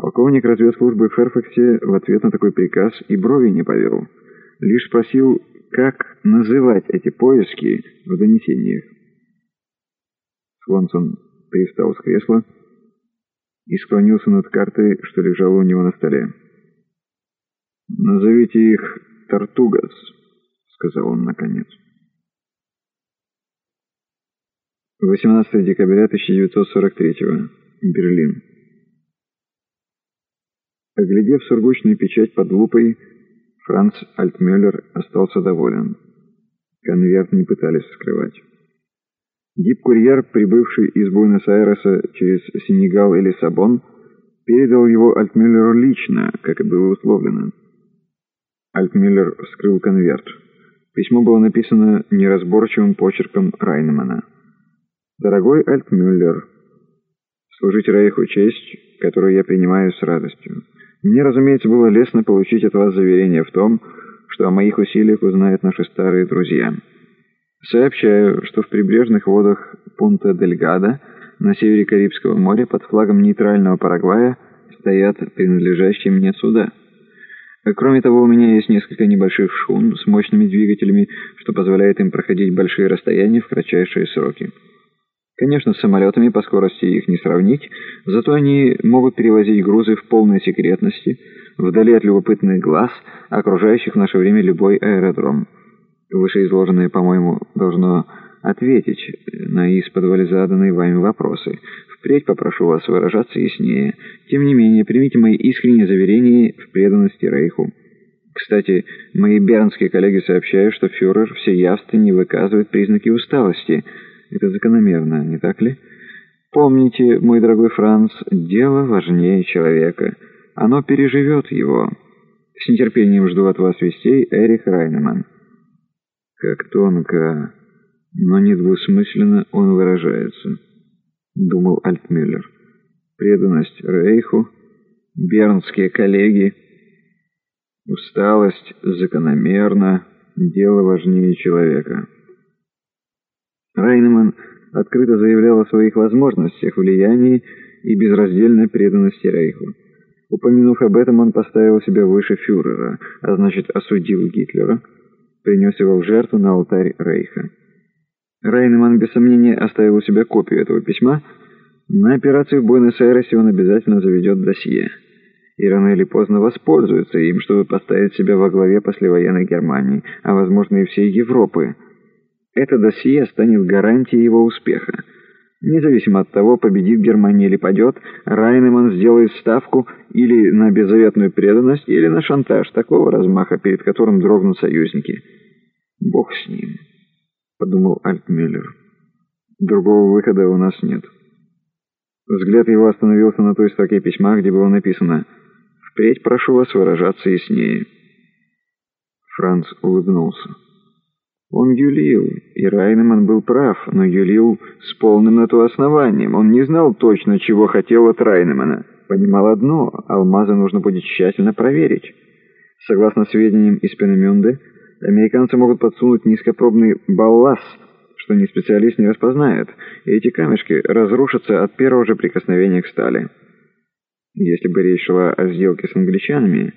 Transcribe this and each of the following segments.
Полковник разведслужбы в Ферфаксе в ответ на такой приказ и брови не повел. Лишь спросил, как называть эти поиски в донесениях. Свонсон привстал с кресла и склонился над картой, что лежала у него на столе. «Назовите их Тартугас», — сказал он наконец. 18 декабря 1943 Берлин. Оглядев сургучную печать под лупой, Франц Альтмюллер остался доволен. Конверт не пытались скрывать. Дип-курьер, прибывший из Буэнос-Айреса через Сенегал и Лиссабон, передал его Альтмюллеру лично, как и было условлено. Альтмюллер вскрыл конверт. Письмо было написано неразборчивым почерком Райнемана. «Дорогой Альтмюллер, служить Рейху честь, которую я принимаю с радостью. Мне, разумеется, было лестно получить от вас заверение в том, что о моих усилиях узнают наши старые друзья. Сообщаю, что в прибрежных водах Пунта-дель-Гада на севере Карибского моря под флагом нейтрального Парагвая стоят принадлежащие мне суда. Кроме того, у меня есть несколько небольших шун с мощными двигателями, что позволяет им проходить большие расстояния в кратчайшие сроки. Конечно, с самолетами по скорости их не сравнить, зато они могут перевозить грузы в полной секретности, вдали от любопытных глаз, окружающих в наше время любой аэродром. Вышеизложенное, по-моему, должно ответить на исподволе заданные вами вопросы. Впредь попрошу вас выражаться яснее. Тем не менее, примите мои искренние заверения в преданности Рейху. Кстати, мои бернские коллеги сообщают, что фюрер все явственно выказывает признаки усталости – это закономерно, не так ли? Помните, мой дорогой Франц, дело важнее человека. Оно переживет его. С нетерпением жду от вас вестей, Эрих Райнеман. Как тонко, но недвусмысленно он выражается, думал Альтмюллер. Преданность Рейху, бернские коллеги, усталость закономерна, дело важнее человека. Райнеман открыто заявлял о своих возможностях, влиянии и безраздельной преданности Рейху. Упомянув об этом, он поставил себя выше фюрера, а значит осудил Гитлера, принес его в жертву на алтарь Рейха. Райнеман без сомнения оставил у себя копию этого письма. На операцию в Буэнос-Айресе он обязательно заведет досье. И рано или поздно воспользуется им, чтобы поставить себя во главе послевоенной Германии, а возможно и всей Европы – это досье станет гарантией его успеха. Независимо от того, победит Германия или падет, Райнеман сделает ставку или на беззаветную преданность, или на шантаж такого размаха, перед которым дрогнут союзники. «Бог с ним», — подумал Альтмюллер. «Другого выхода у нас нет». Взгляд его остановился на той строке письма, где было написано «Впредь прошу вас выражаться яснее». Франц улыбнулся. Он юлил, и Райнеман был прав, но юлил с полным на то основанием. Он не знал точно, чего хотел от Райнемана. Понимал одно — алмазы нужно будет тщательно проверить. Согласно сведениям из Пенамюнде, американцы могут подсунуть низкопробный балласт, что ни специалист не распознает, и эти камешки разрушатся от первого же прикосновения к стали. Если бы речь шла о сделке с англичанами,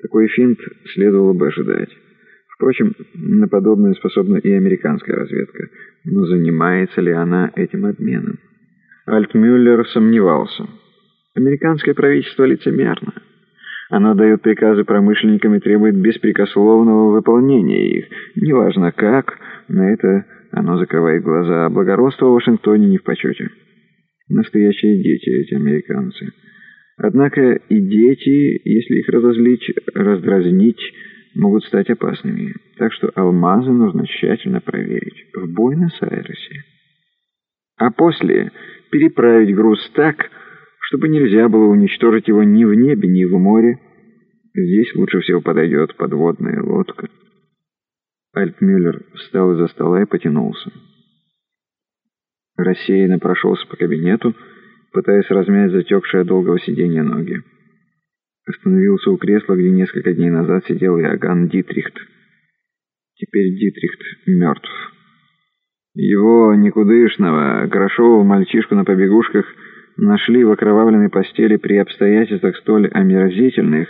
такой финт следовало бы ожидать. Впрочем, на подобное способна и американская разведка. Но занимается ли она этим обменом? Альтмюллер сомневался. Американское правительство лицемерно. Оно дает приказы промышленникам и требует беспрекословного выполнения их. Неважно как, на это оно закрывает глаза, а благородство в Вашингтоне не в почете. Настоящие дети эти американцы. Однако и дети, если их разозлить, раздразнить, могут стать опасными, так что алмазы нужно тщательно проверить в Буэнос-Айресе. А после переправить груз так, чтобы нельзя было уничтожить его ни в небе, ни в море. Здесь лучше всего подойдет подводная лодка. Альтмюллер встал из-за стола и потянулся. Рассеянно прошелся по кабинету, пытаясь размять затекшие от долгого сидения ноги. Остановился у кресла, где несколько дней назад сидел Иоганн Дитрихт. Теперь Дитрихт мертв. Его никудышного, грошового мальчишку на побегушках нашли в окровавленной постели при обстоятельствах столь омерзительных,